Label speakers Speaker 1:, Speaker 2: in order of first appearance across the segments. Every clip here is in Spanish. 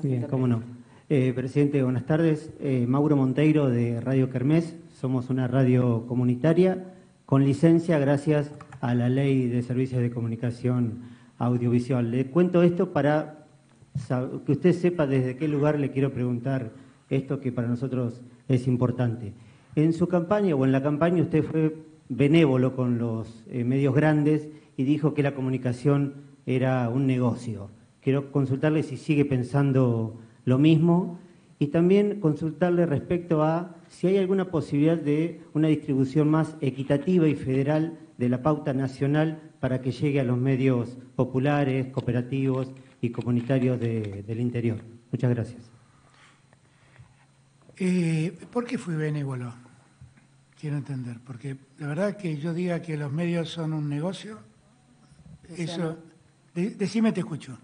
Speaker 1: Bien, cómo no. Eh, presidente, buenas tardes. Eh, Mauro Monteiro de Radio Kermés. Somos una radio comunitaria con licencia gracias a la Ley de Servicios de Comunicación Audiovisual. Le cuento esto para que usted sepa desde qué lugar le quiero preguntar esto que para nosotros es importante. En su campaña o en la campaña usted fue benévolo con los eh, medios grandes y dijo que la comunicación era un negocio. Quiero consultarle si sigue pensando lo mismo y también consultarle respecto a si hay alguna posibilidad de una distribución más equitativa y federal de la pauta nacional para que llegue a los medios populares, cooperativos y comunitarios del interior. Muchas gracias.
Speaker 2: Eh, ¿Por qué fui benévolo? Quiero entender, porque la verdad que yo diga que los medios son un negocio, eso, decime te escucho.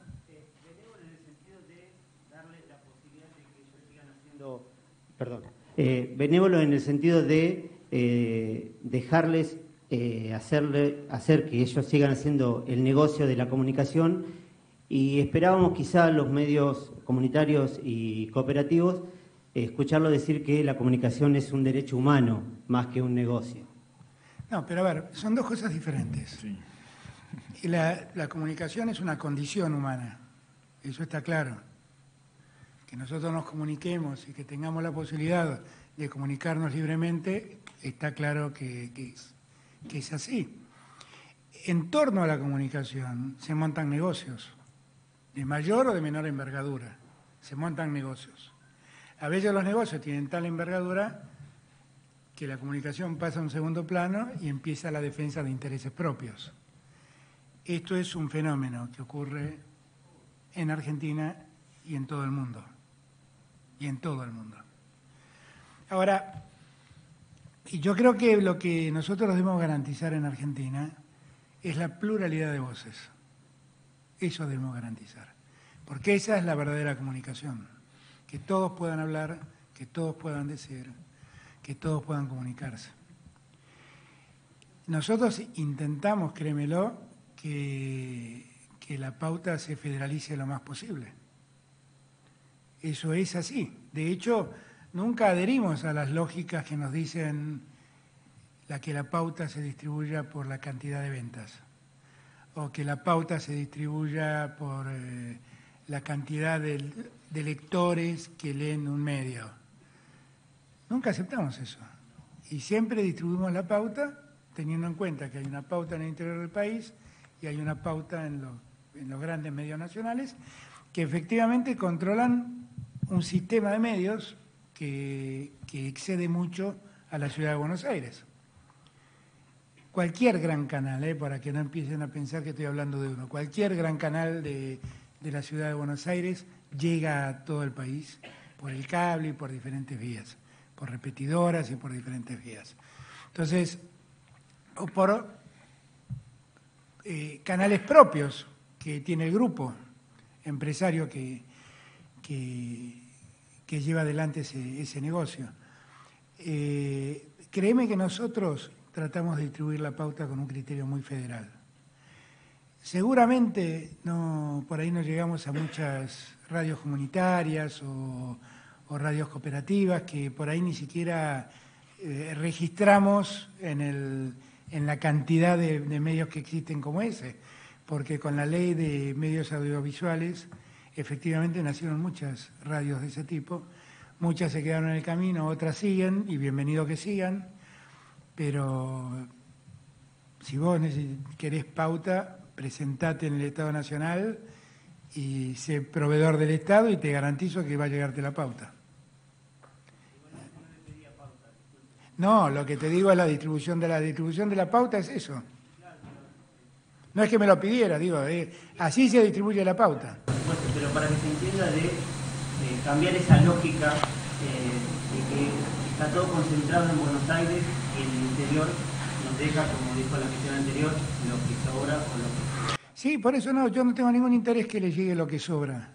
Speaker 1: Perdón, eh, benévolo en el sentido de eh, dejarles eh, hacerle, hacer que ellos sigan haciendo el negocio de la comunicación y esperábamos quizá los medios comunitarios y cooperativos escucharlo decir que la comunicación es un derecho humano más que un negocio.
Speaker 2: No, pero a ver, son dos cosas diferentes. la, la comunicación es una condición humana, eso está claro que nosotros nos comuniquemos y que tengamos la posibilidad de comunicarnos libremente, está claro que, es, que es así. En torno a la comunicación se montan negocios, de mayor o de menor envergadura, se montan negocios. A veces los negocios tienen tal envergadura que la comunicación pasa a un segundo plano y empieza la defensa de intereses propios. Esto es un fenómeno que ocurre en Argentina y en todo el mundo y en todo el mundo. Ahora, yo creo que lo que nosotros debemos garantizar en Argentina es la pluralidad de voces. Eso debemos garantizar. Porque esa es la verdadera comunicación. Que todos puedan hablar, que todos puedan decir, que todos puedan comunicarse. Nosotros intentamos, créemelo, que, que la pauta se federalice lo más posible. Eso es así. De hecho, nunca adherimos a las lógicas que nos dicen la que la pauta se distribuya por la cantidad de ventas o que la pauta se distribuya por eh, la cantidad de, lectores que leen un medio. Nunca aceptamos eso. Y siempre distribuimos la pauta teniendo en cuenta que hay una pauta en el interior del país y hay una pauta en los grandes medios nacionales que efectivamente controlan un sistema de medios que, excede mucho a la ciudad de Buenos Aires. Cualquier gran canal, eh, para que no empiecen a pensar que estoy hablando de uno, cualquier gran canal de, de la ciudad de Buenos Aires llega a todo el país por el cable y por diferentes vías, por repetidoras y por diferentes vías. Entonces, o por eh, canales propios que tiene el grupo empresario que, que, lleva adelante ese, negocio. Eh, créeme que nosotros tratamos de distribuir la pauta con un criterio muy federal. Seguramente no, por ahí no llegamos a muchas radios comunitarias o, radios cooperativas que por ahí ni siquiera eh, registramos en, la cantidad de medios que existen como ese, porque con la ley de medios audiovisuales efectivamente nacieron muchas radios de ese tipo, muchas se quedaron en el camino, otras siguen, y bienvenido que sigan, pero si vos querés pauta, presentate en el Estado Nacional y sé proveedor del Estado y te garantizo que va a llegarte la pauta. No, lo que te digo es la distribución de la distribución de la pauta es eso. No es que me lo pidiera, digo, eh, así se distribuye la pauta
Speaker 1: pero para que se entienda de cambiar esa lógica eh, de que está todo concentrado en Buenos Aires y en el interior nos deja, como dijo la gestión anterior, lo que sobra o lo que...
Speaker 2: Sí, por eso no, yo no tengo ningún interés que le llegue lo que sobra.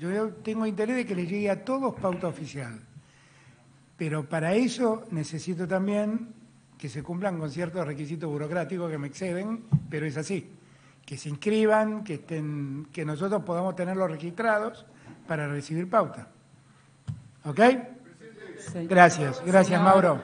Speaker 2: Yo tengo interés de que le llegue a todos pauta oficial. Pero para eso necesito también que se cumplan con ciertos requisitos burocráticos que me exceden, pero es así que se inscriban, que, estén, que nosotros podamos tenerlos registrados para recibir pauta. ¿Ok? Gracias, gracias Mauro.